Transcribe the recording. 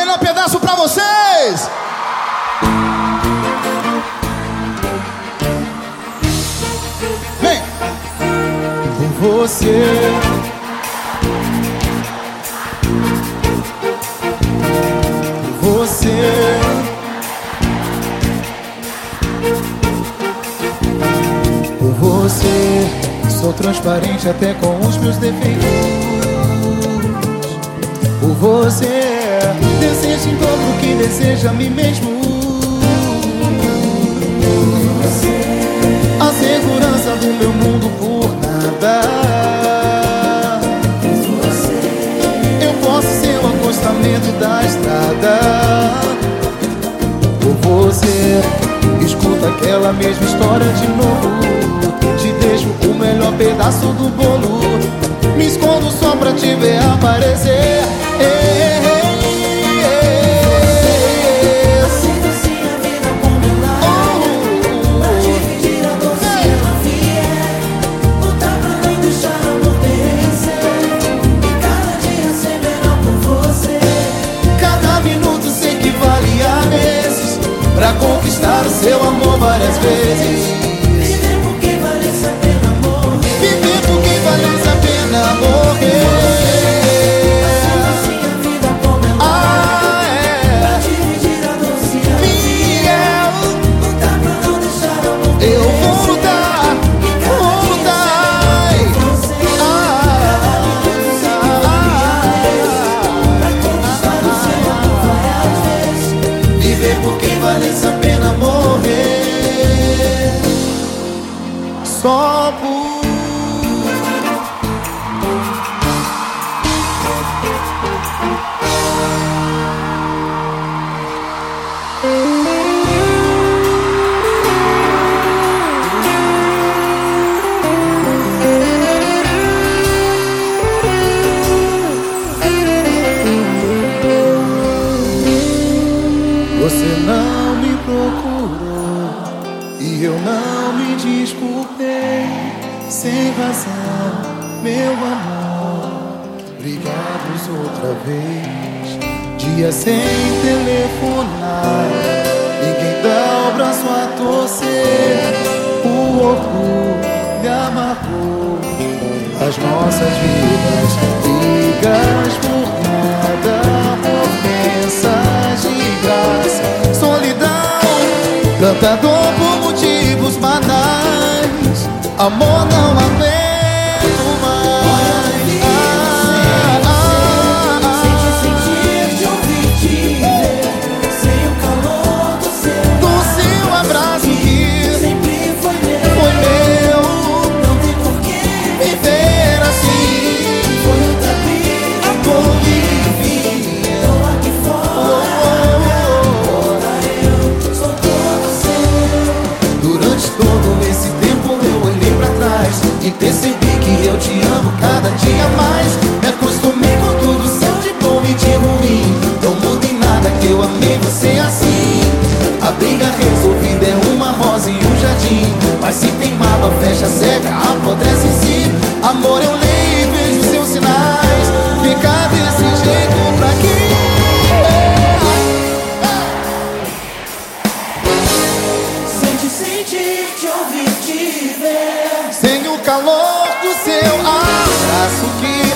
melhor pedaço pra vocês! Vem! Por você. Por você. Por você. Sou transparente até com os meus defeitos. Por você. Desejo em dobro que deseja a mim mesmo. A segurança do meu mundo por nada. Eu posso ser o acostamento da estrada. Por você, escuta aquela mesma história de novo. Te deixo o melhor pedaço do bolo. Me escondo só pra te ver aparecer. Pra conquistar seu amor várias vezes Só Você não me procurou e eu não me desculpei. Sem razão, meu amor. Obrigados outra vez, dia sem telefonar, ninguém dá o braço a torcer. O orgulho amargou. As nossas vidas, brigas por nada, ofensas de graça, solidão, tanta amor não percebi que eu te amo cada dia mais. Me acostumei com tudo seu de bom e de ruim. Não muda em nada que eu amei você assim. A briga resolvida é uma rosa e um jardim. Mas se tem mala fecha, seca, ouvir dizer. Sem o calor do seu abraço que